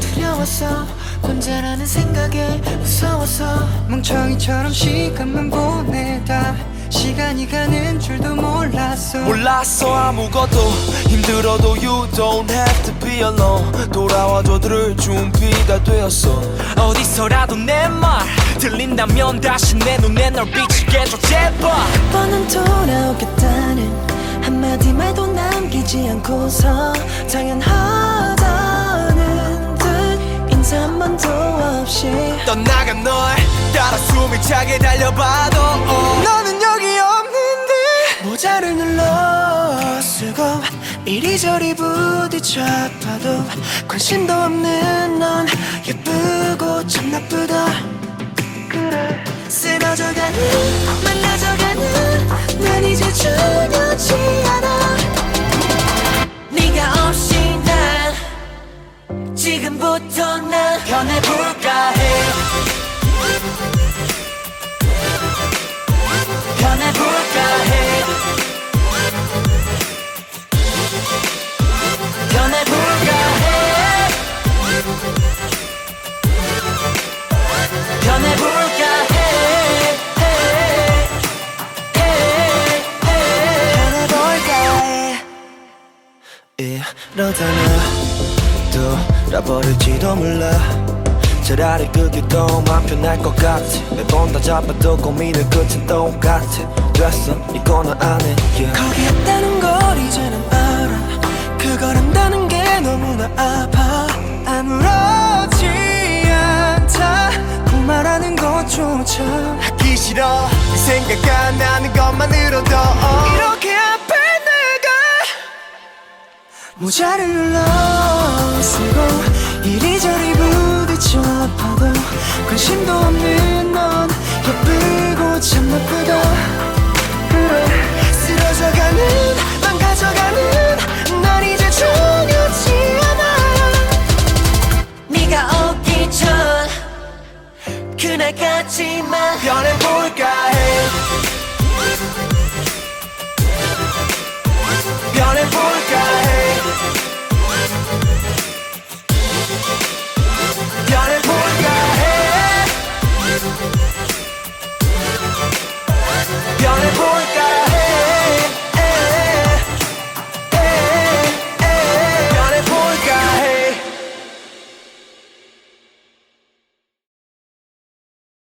두려웠어 혼자라는 생각에 무서웠어 멍청이처럼 시간만 보내다 시간이 가는 줄도 몰랐어 몰랐어 아무것도 힘들어도 you don't have to be alone. 돌아와줘 들을 준비가 되었어. 어디서라도 내 말 들린다면 다시 내 눈에 널 비치게 줘 제발. 뻔한 돌아오겠다는 한마디 말도 남기지 않고서 당연하다는 한 번도 없이 떠나간 널 따라 숨이 차게 달려봐도. 너는 여기 없는데 모자를 눌러 쓰고 이리저리 부딪혀 아파도 관심도 없는 넌 예쁘고 참 변해볼까 해. 변해볼까 해. 변해볼까 해. 변해볼까 해. 변해볼까 해. 이러다가 돌아 버릴지도 몰라. 차라리 그게 더 마음 편할 것 같아. 매번 다 잡아도 고민의 끝은 똑같아. 됐어 이거는 안해 yeah. 거기 있다는 걸 이제는 알아. 그걸 안다는 게 너무나 아파. 아무렇지 않다. 그 말하는 것조차 하기 싫어. 이 생각 안 나는 것만으로도. 이렇게 앞에 내가 모자를 눌러 쓰고 이리저리 부딪혀 아파도 관심도 없는 넌 예쁘고 참 나쁘다. 그래 쓰러져가는 망가져가는 난 이제 중요치 않아. 네가 오기 전 그날까지만 변해